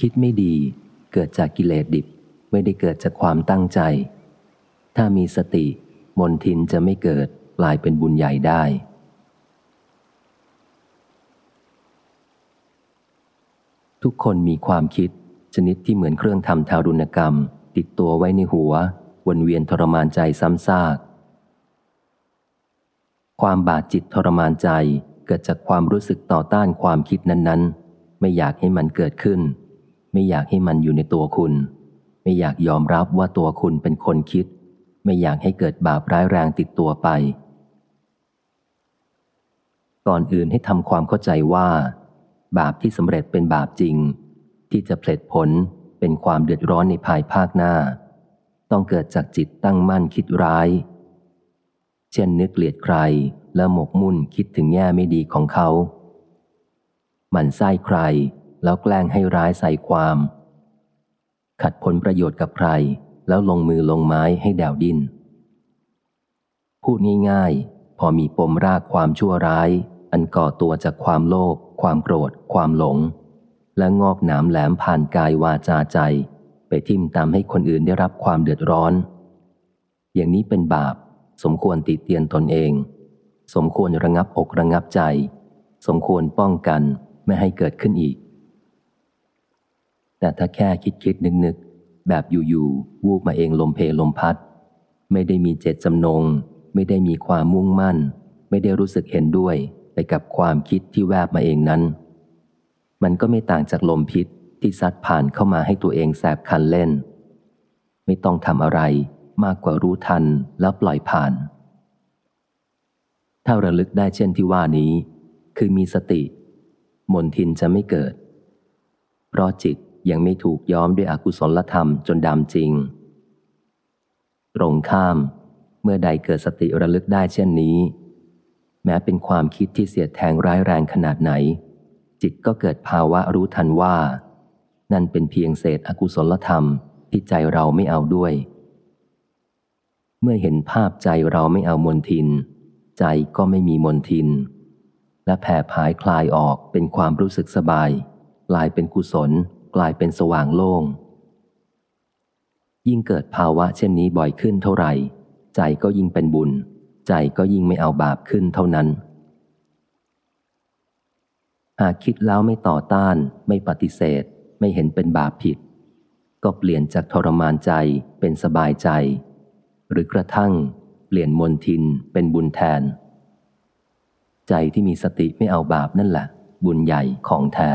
คิดไม่ดีเกิดจากกิเลสดิบไม่ได้เกิดจากความตั้งใจ ถ้ามีสติ มนทินจะไม่เกิดกลายเป็นบุญใหญ่ได้ ทุกคนมีความคิด ชนิดที่เหมือนเครื่องทำทารุณกรรม ติดตัวไว้ในหัว วนเวียนทรมานใจซ้ำซาก ความบาดจิตทรมานใจเกิดจากความรู้สึกต่อต้านความคิดนั้น ๆ ไม่อยากให้มันเกิดขึ้น ไม่อยากให้มันอยู่ในตัวคุณ ไม่อยากยอมรับว่าตัวคุณเป็นคนคิด ไม่อยากให้เกิดบาปร้ายแรงติดตัวไป ก่อนอื่นให้ทำความเข้าใจว่า บาปที่สำเร็จเป็นบาปจริง ที่จะเพลิดผลเป็นความเดือดร้อนในภายภาคหน้า ต้องเกิดจากจิตตั้งมั่นคิดร้าย เช่นนึกเกลียดใครแล้วหมกมุ่นคิดถึงแง่ไม่ดีของเขา หมั่นไส้ใคร แล้วแกล้งให้ร้ายใส่ความ ขัดผลประโยชน์กับใคร แล้วลงมือลงไม้ให้แดวดิน พูดง่ายๆ พอมีปมรากความชั่วร้าย อันก่อตัวจากความโลภความโกรธ ความหลง และงอกหนามแหลมผ่านกายวาจาใจ ไปทิ่มตามให้คนอื่นได้รับความเดือดร้อน อย่างนี้เป็นบาป สมควรติเตียนตนเอง สมควรระงับอกระงับใจ สมควรป้องกันไม่ให้เกิดขึ้นอีก แต่ถ้าแค่คิดคิดนึกนึกแบบอยู่ๆวูบมาเองลมเพลมพัด ไม่ได้มีเจตจำนง ไม่ได้มีความมุ่งมั่น ไม่ได้รู้สึกเห็นด้วยไปกับความคิดที่แวบมาเองนั้น มันก็ไม่ต่างจากลมพิษที่ซัดผ่านเข้ามาให้ตัวเองแสบคันเล่น ไม่ต้องทำอะไรมากกว่ารู้ทันแล้วปล่อยผ่าน ถ้าระลึกได้เช่นที่ว่านี้ คือมีสติ มนทินจะไม่เกิด เพราะจิต ยังไม่ถูกย้อมด้วยอกุศลธรรมจนดำจริง ตรงข้าม เมื่อใดเกิดสติระลึกได้เช่นนี้ แม้เป็นความคิดที่เสียดแทงร้ายแรงขนาดไหน จิตก็เกิดภาวะรู้ทันว่า นั่นเป็นเพียงเศษอกุศลธรรมที่ใจเราไม่เอาด้วย เมื่อเห็นภาพใจเราไม่เอามนทิน ใจก็ไม่มีมนทิน และแผ่ผายคลายออกเป็นความรู้สึกสบายกลายเป็นกุศล กลายเป็นสว่างโล่ง ยิ่งเกิดภาวะเช่นนี้บ่อยขึ้นเท่าไหร่ ใจก็ยิ่งเป็นบุญ ใจก็ยิ่งไม่เอาบาปขึ้นเท่านั้น หากคิดแล้วไม่ต่อต้าน ไม่ปฏิเสธ ไม่เห็นเป็นบาปผิด ก็เปลี่ยนจากทรมานใจเป็นสบายใจ หรือกระทั่งเปลี่ยนมนทินเป็นบุญแทน ใจที่มีสติไม่เอาบาปนั่นแหละ บุญใหญ่ของแท้